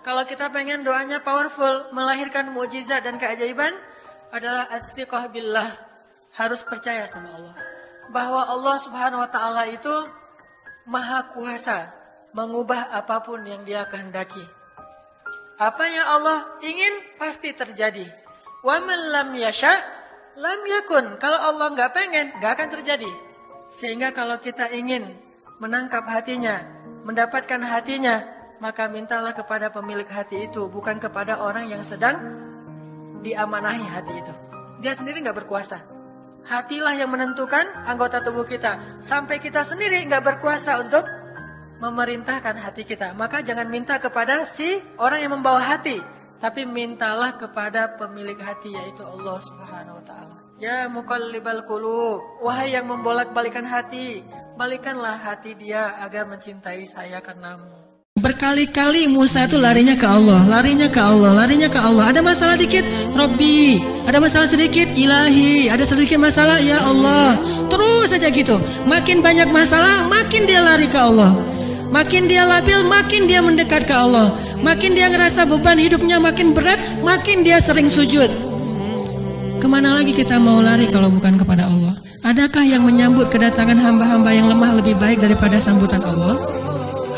Kalau kita pengen doanya powerful, melahirkan mujizat dan keajaiban adalah atiqah billah. Harus percaya sama Allah. Bahwa Allah Subhanahu wa taala itu maha kuasa mengubah apa pun yang Dia kehendaki. Apa yang Allah ingin pasti terjadi. Wa man lam yasha lam yakun. Kalau Allah nggak pengen, nggak akan terjadi. Sehingga kalau kita ingin menangkap hatinya, mendapatkan hatinya, maka mintalah kepada pemilik hati itu, bukan kepada orang yang sedang diamanahi hati itu. Dia sendiri nggak berkuasa. Hatilah yang menentukan anggota tubuh kita. Sampai kita sendiri nggak berkuasa untuk memerintahkan hati kita. Maka jangan minta kepada si orang yang membawa hati. Tapi mintalah kepada pemilik hati yaitu Allah subhanahu wa ta'ala. Ya muqallibal qulub, wahai yang membolak-balikan hati, balikanlah hati dia agar mencintai saya karenamu. Berkali-kali Musa itu larinya ke Allah, larinya ke Allah, larinya ke Allah. Ada masalah dikit, Robbi. Ada masalah sedikit, Ilahi. Ada sedikit masalah, ya Allah. Terus saja gitu. Makin banyak masalah, makin dia lari ke Allah. Makin dia labil, makin dia mendekat ke Allah. Makin dia ngerasa beban hidupnya makin berat, makin dia sering sujud. Ke mana lagi kita mau lari kalau bukan kepada Allah? Adakah yang menyambut kedatangan hamba-hamba yang lemah lebih baik daripada sambutan Allah?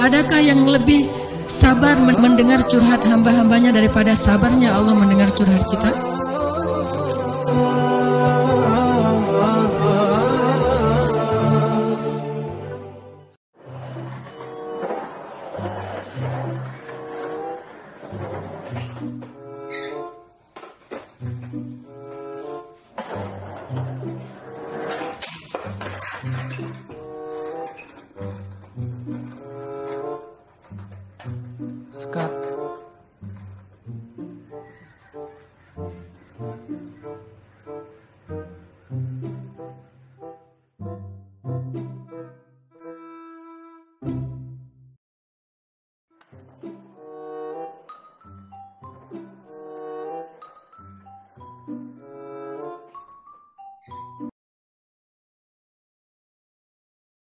Adakah yang lebih sabar mendengar curhat hamba-hambanya daripada sabarnya Allah mendengar curhat kita? Scott